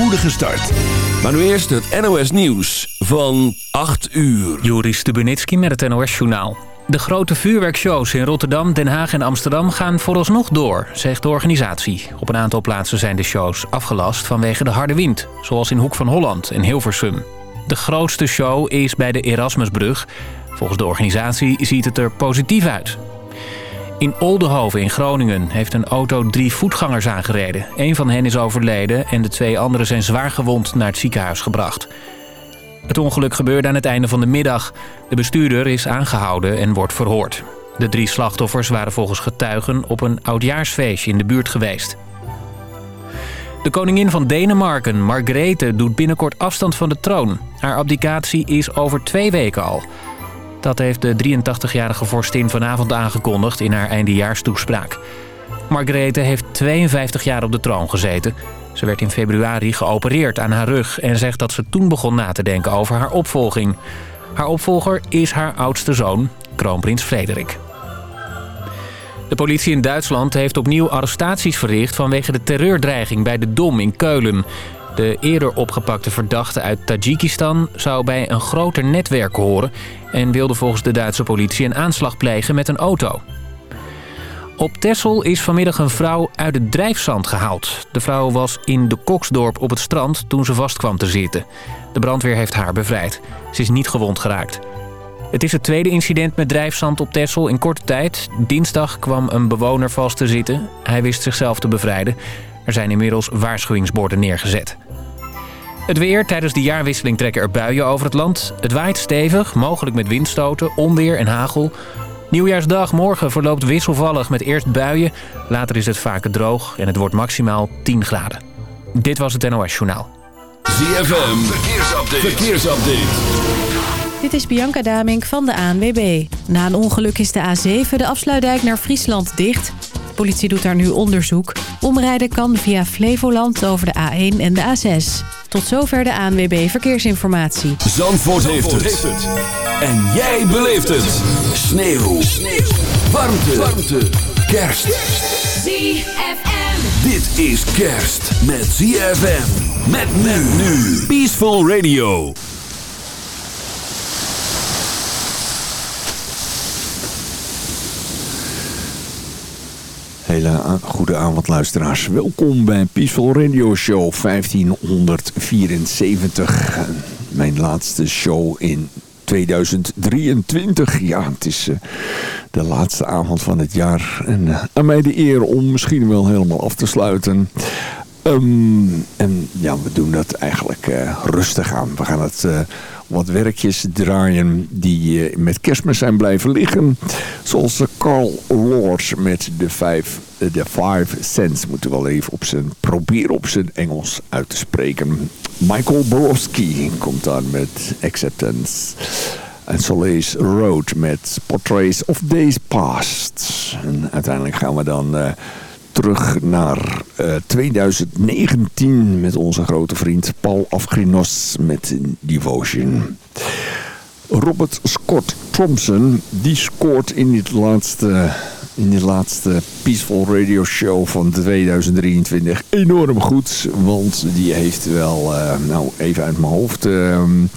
spoedige start. Maar nu eerst het NOS Nieuws van 8 uur. Joris Stubenitski met het NOS-journaal. De grote vuurwerkshows in Rotterdam, Den Haag en Amsterdam gaan vooralsnog door, zegt de organisatie. Op een aantal plaatsen zijn de shows afgelast vanwege de harde wind, zoals in Hoek van Holland en Hilversum. De grootste show is bij de Erasmusbrug. Volgens de organisatie ziet het er positief uit. In Oldenhoven in Groningen heeft een auto drie voetgangers aangereden. Een van hen is overleden en de twee anderen zijn zwaar gewond naar het ziekenhuis gebracht. Het ongeluk gebeurde aan het einde van de middag. De bestuurder is aangehouden en wordt verhoord. De drie slachtoffers waren volgens getuigen op een oudjaarsfeestje in de buurt geweest. De koningin van Denemarken, Margrethe, doet binnenkort afstand van de troon. Haar abdicatie is over twee weken al. Dat heeft de 83-jarige vorstin vanavond aangekondigd in haar eindejaarstoespraak. Margrethe heeft 52 jaar op de troon gezeten. Ze werd in februari geopereerd aan haar rug en zegt dat ze toen begon na te denken over haar opvolging. Haar opvolger is haar oudste zoon, kroonprins Frederik. De politie in Duitsland heeft opnieuw arrestaties verricht vanwege de terreurdreiging bij de Dom in Keulen. De eerder opgepakte verdachte uit Tajikistan zou bij een groter netwerk horen... en wilde volgens de Duitse politie een aanslag plegen met een auto. Op Texel is vanmiddag een vrouw uit het drijfzand gehaald. De vrouw was in de Koksdorp op het strand toen ze vast kwam te zitten. De brandweer heeft haar bevrijd. Ze is niet gewond geraakt. Het is het tweede incident met drijfzand op Texel in korte tijd. Dinsdag kwam een bewoner vast te zitten. Hij wist zichzelf te bevrijden. Er zijn inmiddels waarschuwingsborden neergezet. Het weer. Tijdens de jaarwisseling trekken er buien over het land. Het waait stevig, mogelijk met windstoten, onweer en hagel. Nieuwjaarsdag morgen verloopt wisselvallig met eerst buien. Later is het vaker droog en het wordt maximaal 10 graden. Dit was het NOS Journaal. ZFM, verkeersupdate. verkeersupdate. Dit is Bianca Damink van de ANWB. Na een ongeluk is de A7 de afsluitdijk naar Friesland dicht. De politie doet daar nu onderzoek. Omrijden kan via Flevoland over de A1 en de A6. Tot zover de ANWB Verkeersinformatie. Zandvoort, heeft, het. En jij beleeft het. Sneeuw. Sneeuw. Warmte. Warmte. Kerst. ZFM. Dit is kerst met ZFM. Met men nu. Peaceful Radio. Hele goede avond luisteraars. Welkom bij Peaceful Radio Show 1574. Mijn laatste show in 2023. Ja, het is uh, de laatste avond van het jaar. En uh, aan mij de eer om misschien wel helemaal af te sluiten. Um, en ja, we doen dat eigenlijk uh, rustig aan. We gaan het wat werkjes draaien die met kerstmis zijn blijven liggen. Zoals Carl Lord met de vijf, de five cents. Moeten we wel even op zijn, proberen op zijn Engels uit te spreken. Michael Borowski komt aan met Acceptance. En Solis Road met Portraits of Days Past. En uiteindelijk gaan we dan... Uh, terug naar uh, 2019 met onze grote vriend Paul Afgrinos met Devotion. Robert Scott Thompson, die scoort in dit laatste, in dit laatste Peaceful Radio Show van 2023 enorm goed. Want die heeft wel, uh, nou even uit mijn hoofd... Uh, in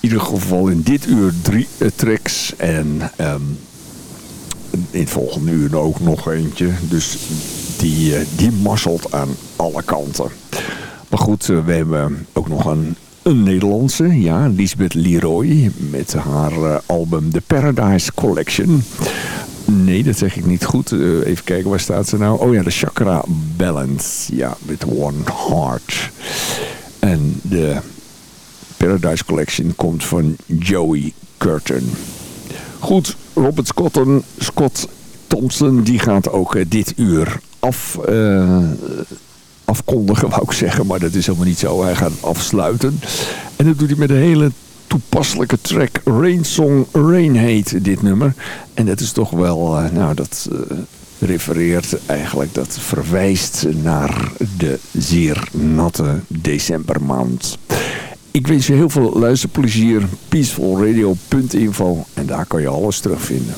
ieder geval in dit uur drie uh, tracks en... Um, in het volgende uur ook nog eentje. Dus die, die marselt aan alle kanten. Maar goed, we hebben ook nog een, een Nederlandse. Ja, Lisbeth Leroy. Met haar uh, album The Paradise Collection. Nee, dat zeg ik niet goed. Even kijken, waar staat ze nou? Oh ja, de Chakra Balance. Ja, met One Heart. En de Paradise Collection komt van Joey Curtin. Goed, Robert Scotton, Scott Thompson, die gaat ook uh, dit uur af, uh, afkondigen, wou ik zeggen. Maar dat is helemaal niet zo. Hij gaat afsluiten. En dat doet hij met een hele toepasselijke track. Rain Song Rain heet dit nummer. En dat is toch wel, uh, nou dat refereert eigenlijk, dat verwijst naar de zeer natte decembermaand. Ik wens je heel veel luisterplezier. Peacefulradio.info en daar kan je alles terugvinden.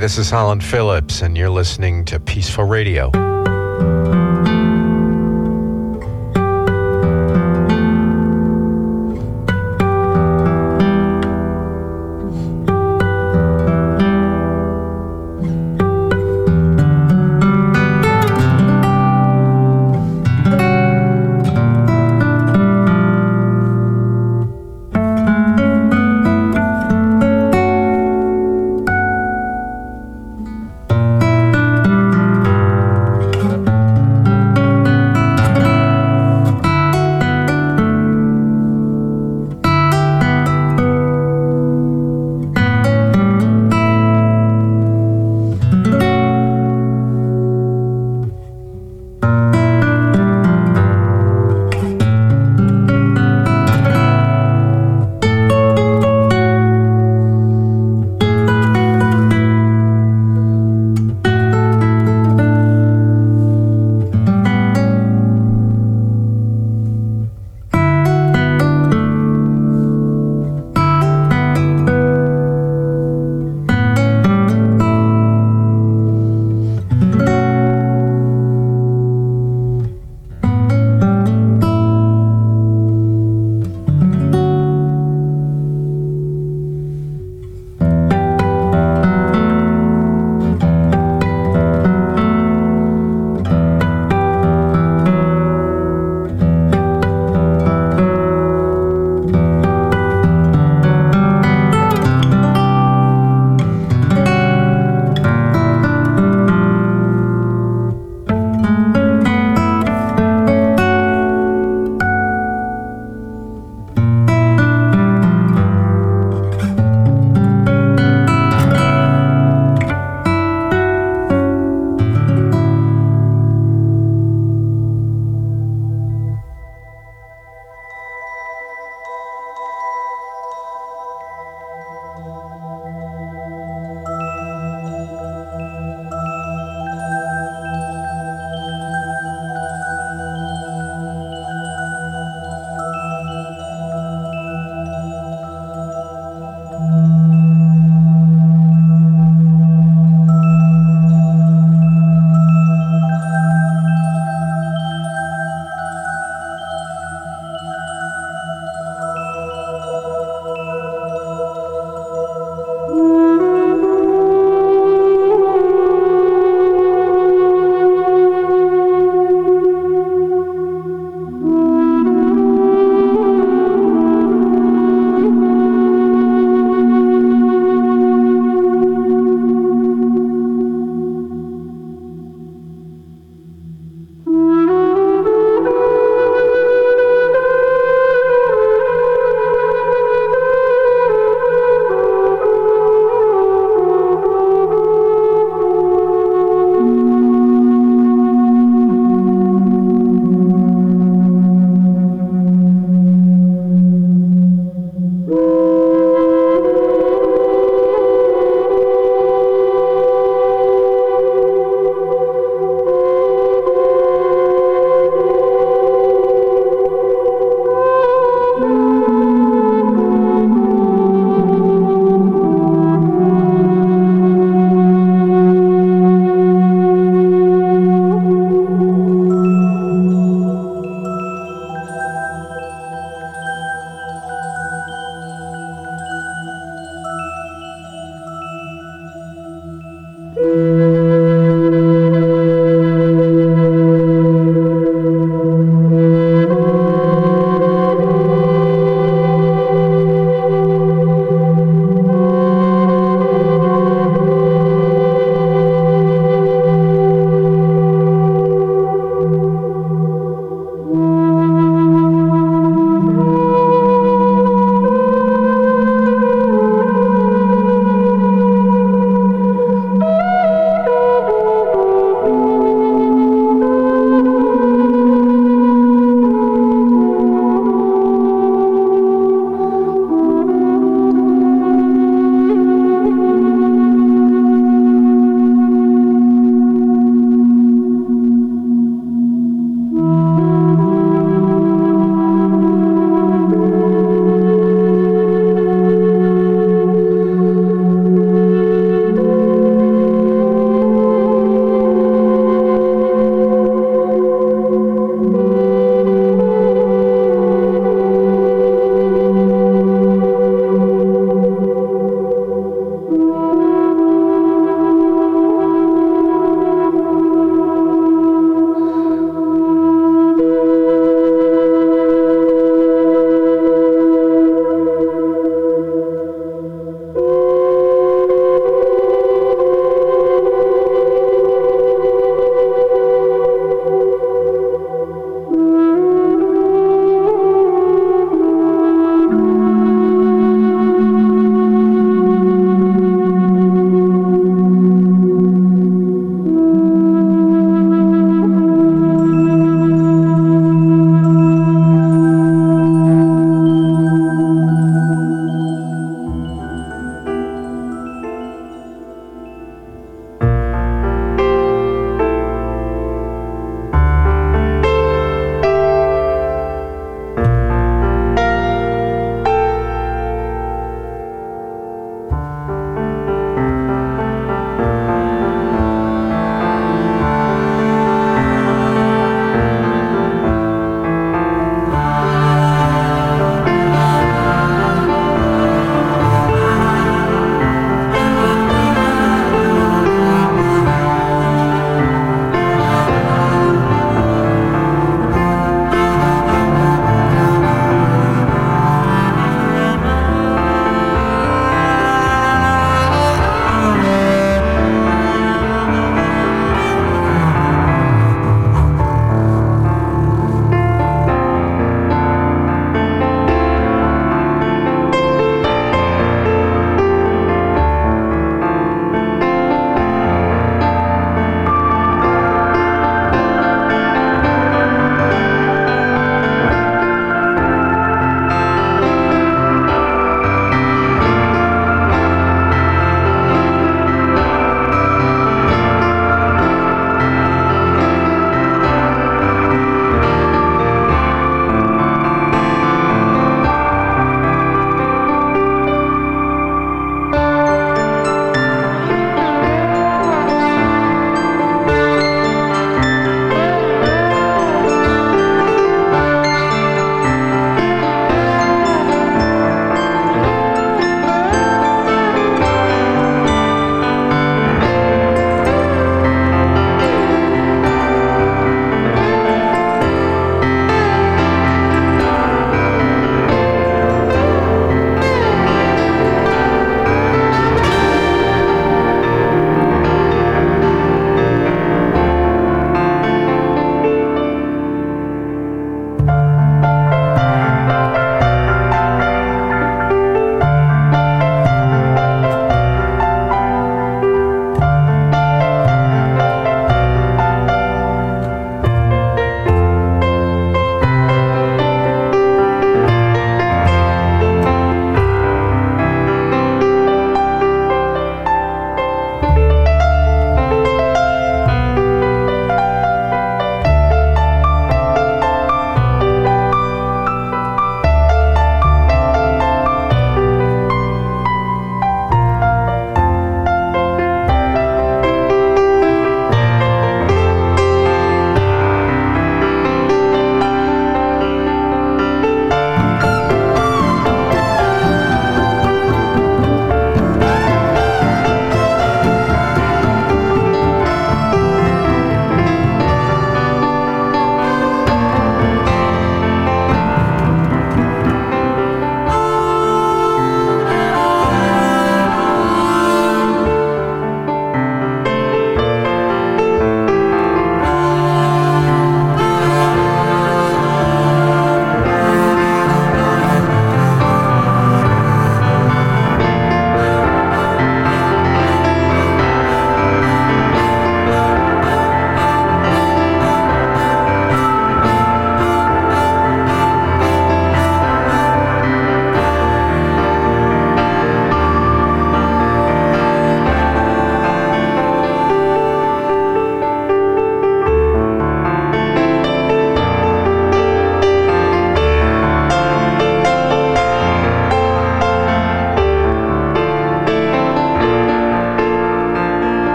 This is Holland Phillips, and you're listening to Peaceful Radio.